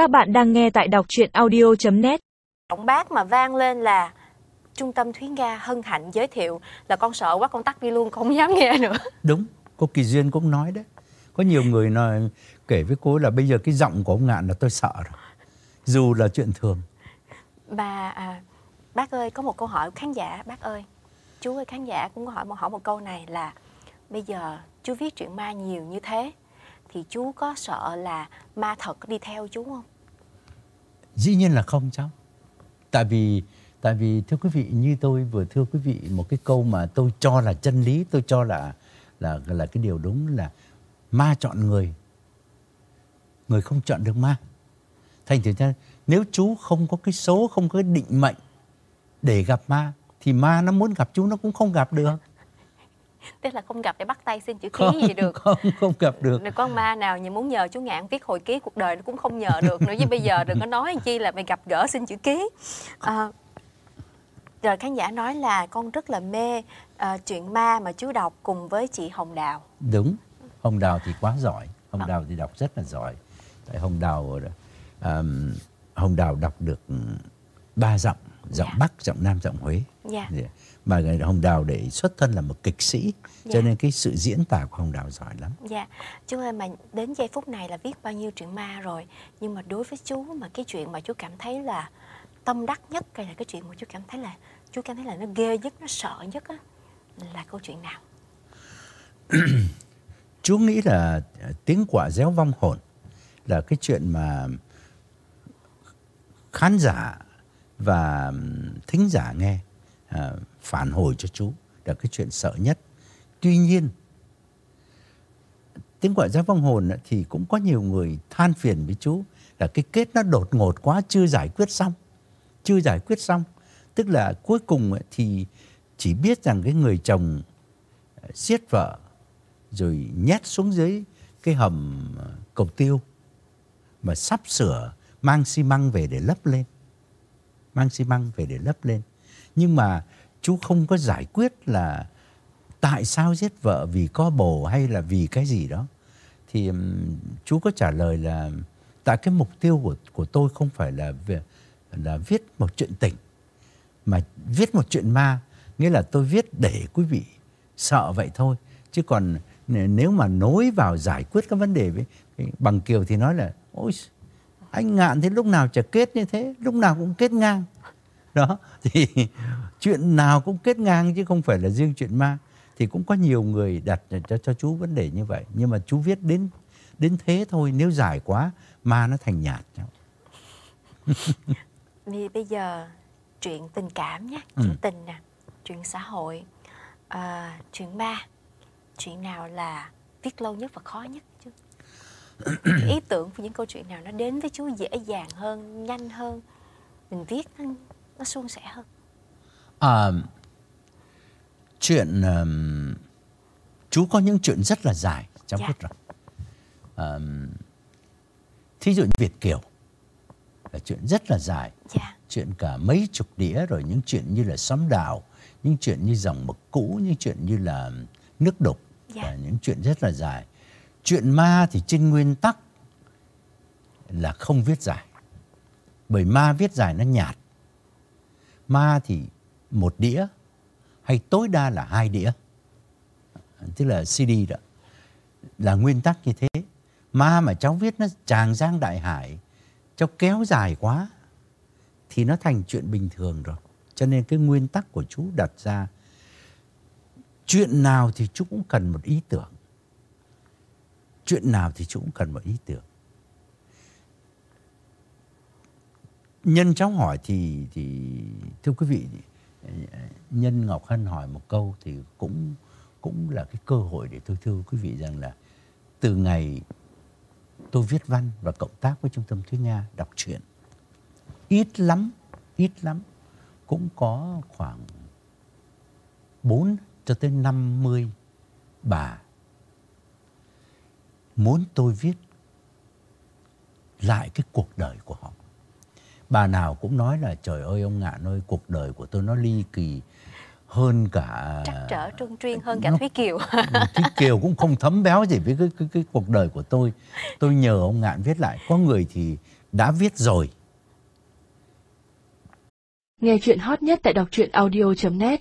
Các bạn đang nghe tại đọc truyện audio.net Giọng bác mà vang lên là Trung tâm Thúy Nga hân hạnh giới thiệu là con sợ quá con tắt đi luôn con không dám nghe nữa. Đúng, cô Kỳ Duyên cũng nói đấy. Có nhiều người nói kể với cô là bây giờ cái giọng của ông Ngạn là tôi sợ rồi. Dù là chuyện thường. Bà à, bác ơi có một câu hỏi của khán giả bác ơi. Chú ơi khán giả cũng có hỏi một hỏi một câu này là bây giờ chú viết truyện ma nhiều như thế thì chú có sợ là ma thật đi theo chú không? Dĩ nhiên là không cháu. Tại vì tại vì thưa quý vị như tôi vừa thưa quý vị một cái câu mà tôi cho là chân lý, tôi cho là là là cái điều đúng là ma chọn người. Người không chọn được ma. Thành thử ra nếu chú không có cái số, không có cái định mệnh để gặp ma thì ma nó muốn gặp chú nó cũng không gặp được. Tức là không gặp để bắt tay xin chữ ký Không, gì được. không, không gặp được. Có ma nào như muốn nhờ chú Ngạn viết hồi ký cuộc đời nó cũng không nhờ được nữa. Chứ bây giờ đừng có nói chi là mày gặp gỡ xin chữ ký. À, rồi khán giả nói là con rất là mê à, chuyện ma mà chú đọc cùng với chị Hồng Đào. Đúng, Hồng Đào thì quá giỏi. Hồng Ờ. Đào thì đọc rất là giỏi. Tại Hồng Đào um, Hồng Đào đọc được ba giọng, giọng Dạ. Bắc, giọng Nam, giọng Huế. Dạ. Dạ. Mà Hồng Đào để xuất thân là một kịch sĩ, Dạ. cho nên cái sự diễn tả của Hồng Đào giỏi lắm. Dạ, chú ơi mà đến giây phút này là viết bao nhiêu chuyện ma rồi Nhưng mà đối với chú mà cái chuyện mà chú cảm thấy là tâm đắc nhất Hay là cái chuyện mà chú cảm thấy là chú cảm thấy là nó ghê nhất, nó sợ nhất á Là câu chuyện nào? Chú nghĩ là ờ, tiếng quả réo vong hồn là cái chuyện mà khán giả và thính giả nghe à, phản hồi cho chú là cái chuyện sợ nhất. Tuy nhiên tiếng gọi ra vong hồn thì cũng có nhiều người than phiền với chú là cái kết nó đột ngột quá chưa giải quyết xong. Chưa giải quyết xong. Tức là cuối cùng thì chỉ biết rằng cái người chồng ờ, giết vợ rồi nhét xuống dưới cái hầm ờ, cầu tiêu mà sắp sửa mang xi măng về để lấp lên mang xi măng về để lấp lên. Nhưng mà chú không có giải quyết là tại sao giết vợ vì có bồ hay là vì cái gì đó. Thì um, chú có trả lời là tại cái mục tiêu của của tôi không phải là là viết một chuyện tình mà viết một chuyện ma nghĩa là tôi viết để quý vị sợ vậy thôi. Chứ còn nếu mà nối vào giải quyết các vấn đề với bằng kiều thì nói là ôi anh ngạn thế lúc nào chả kết như thế lúc nào cũng kết ngang. Đó thì chuyện nào cũng kết ngang chứ không phải là riêng chuyện ma. Thì cũng có nhiều người đặt cho, cho chú vấn đề như vậy. Nhưng mà chú viết đến đến thế thôi nếu dài quá ma nó thành nhạt Vì bây giờ chuyện tình cảm nhé, Ừ. chuyện tình nè, chuyện xã hội, à, chuyện ma. Chuyện nào là viết lâu nhất và khó nhất ý tưởng của những câu chuyện nào nó đến với chú dễ dàng hơn, nhanh hơn Mình viết nó, nó suôn sẻ hơn À, chuyện ừm, chú có những chuyện rất là dài cháu Dạ. biết rồi. Ờm, thí dụ như Việt kiều là chuyện rất là dài, Dạ, chuyện cả mấy chục đĩa rồi những chuyện như là xóm đào, những chuyện như dòng mực cũ, những chuyện như là nước đục Dạ. và những chuyện rất là dài. Chuyện ma thì trên nguyên tắc là không viết dài, bởi ma viết dài nó nhạt. Ma thì một đĩa hay tối đa là hai đĩa. Tức là CD đó là nguyên tắc như thế. Ma mà cháu viết nó tràng giang đại hải cháu kéo dài quá thì nó thành chuyện bình thường rồi. Cho nên cái nguyên tắc của chú đặt ra chuyện nào thì chú cũng cần một ý tưởng chuyện nào thì chúng cũng cần một ý tưởng. Nhân cháu hỏi thì thì, thưa quý vị, nhân ngọc hân hỏi một câu thì cũng cũng là cái cơ hội để tôi thưa quý vị rằng là từ ngày tôi viết văn và cộng tác với trung tâm thúy nga đọc truyện, ít lắm ít lắm, cũng có khoảng 4 cho tới 50 bà muốn tôi viết lại cái cuộc đời của họ. Bà nào cũng nói là trời ơi ông ngạn ơi cuộc đời của tôi nó ly kỳ hơn cả trắc trở trơn truyên hơn cả nó- Thúy Kiều. Thúy Kiều cũng không thấm béo gì với cái, cái, cái cuộc đời của tôi. Tôi nhờ ông ngạn viết lại. Có người thì đã viết rồi. Nghe chuyện hot nhất tại đọc truyện audio.net